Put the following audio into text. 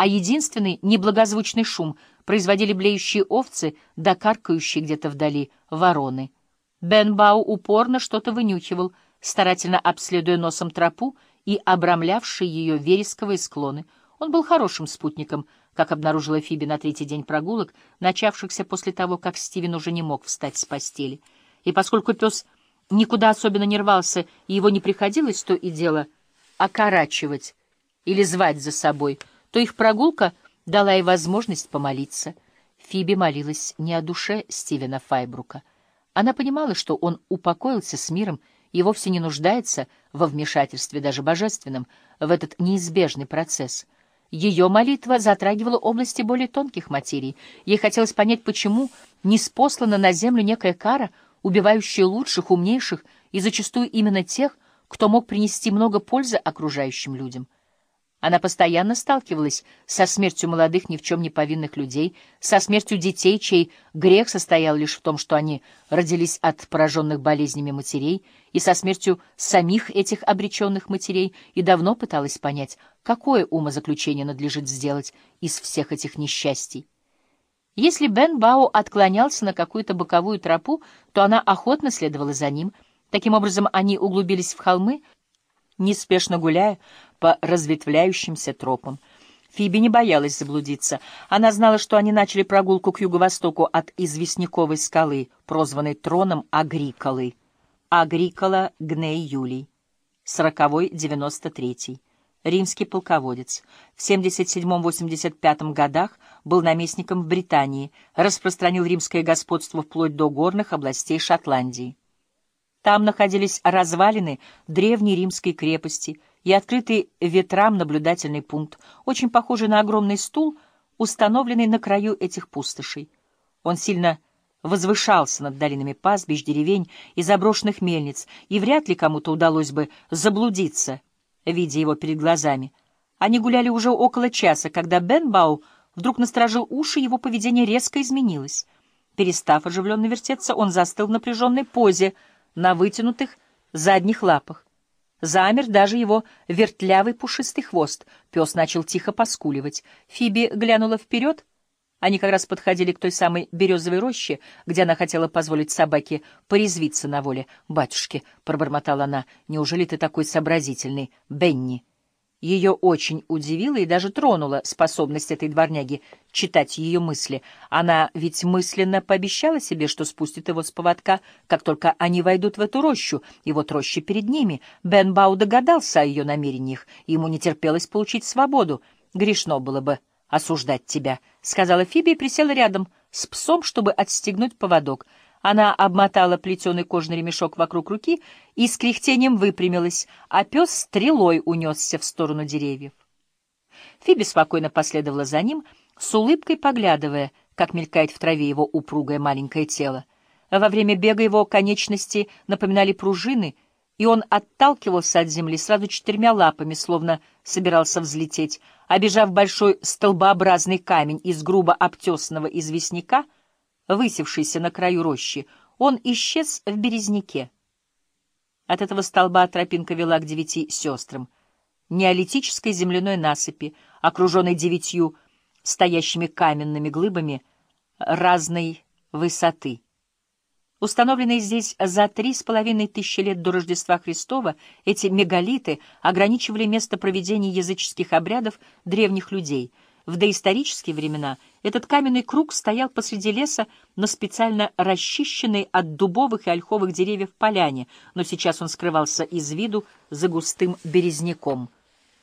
а единственный неблагозвучный шум производили блеющие овцы да каркающие где-то вдали вороны. Бен Бау упорно что-то вынюхивал, старательно обследуя носом тропу и обрамлявшие ее вересковые склоны. Он был хорошим спутником, как обнаружила Фиби на третий день прогулок, начавшихся после того, как Стивен уже не мог встать с постели. И поскольку пес никуда особенно не рвался, и его не приходилось то и дело окорачивать или звать за собой, то их прогулка дала ей возможность помолиться. Фиби молилась не о душе Стивена Файбрука. Она понимала, что он упокоился с миром и вовсе не нуждается во вмешательстве, даже божественном, в этот неизбежный процесс. Ее молитва затрагивала области более тонких материй. Ей хотелось понять, почему не спослана на землю некая кара, убивающая лучших, умнейших и зачастую именно тех, кто мог принести много пользы окружающим людям. Она постоянно сталкивалась со смертью молодых ни в чем не повинных людей, со смертью детей, чей грех состоял лишь в том, что они родились от пораженных болезнями матерей, и со смертью самих этих обреченных матерей, и давно пыталась понять, какое умозаключение надлежит сделать из всех этих несчастий. Если Бен Бао отклонялся на какую-то боковую тропу, то она охотно следовала за ним. Таким образом, они углубились в холмы, неспешно гуляя по разветвляющимся тропам. Фиби не боялась заблудиться. Она знала, что они начали прогулку к юго-востоку от известняковой скалы, прозванной троном Агриколы. Агрикола Гней Юлий, сороковой девяносто третий. Римский полководец. В 77-85 годах был наместником в Британии, распространил римское господство вплоть до горных областей Шотландии. Там находились развалины древней римской крепости и открытый ветрам наблюдательный пункт, очень похожий на огромный стул, установленный на краю этих пустошей. Он сильно возвышался над долинами пастбищ, деревень и заброшенных мельниц, и вряд ли кому-то удалось бы заблудиться, видя его перед глазами. Они гуляли уже около часа, когда Бен Бау вдруг насторожил уши, его поведение резко изменилось. Перестав оживленно вертеться, он застыл в напряженной позе — на вытянутых задних лапах. Замер даже его вертлявый пушистый хвост. Пес начал тихо поскуливать. Фиби глянула вперед. Они как раз подходили к той самой березовой роще, где она хотела позволить собаке порезвиться на воле. «Батюшки», — пробормотала она, — «неужели ты такой сообразительный, Бенни?» Ее очень удивила и даже тронула способность этой дворняги читать ее мысли. Она ведь мысленно пообещала себе, что спустит его с поводка, как только они войдут в эту рощу, и вот роща перед ними. Бен Бау догадался о ее намерениях, ему не терпелось получить свободу. «Грешно было бы осуждать тебя», — сказала Фиби и присела рядом с псом, чтобы отстегнуть поводок. Она обмотала плетеный кожный ремешок вокруг руки и с кряхтением выпрямилась, а пес стрелой унесся в сторону деревьев. Фиби спокойно последовала за ним, с улыбкой поглядывая, как мелькает в траве его упругое маленькое тело. Во время бега его конечности напоминали пружины, и он отталкивался от земли сразу четырьмя лапами, словно собирался взлететь. Обежав большой столбообразный камень из грубо обтесанного известняка, высевшийся на краю рощи, он исчез в березняке. От этого столба тропинка вела к девяти сестрам, неолитической земляной насыпи, окруженной девятью стоящими каменными глыбами разной высоты. Установленные здесь за три с половиной тысячи лет до Рождества Христова, эти мегалиты ограничивали место проведения языческих обрядов древних людей — в доисторические времена этот каменный круг стоял посреди леса на специально расчищенной от дубовых и ольховых деревьев поляне, но сейчас он скрывался из виду за густым березняком —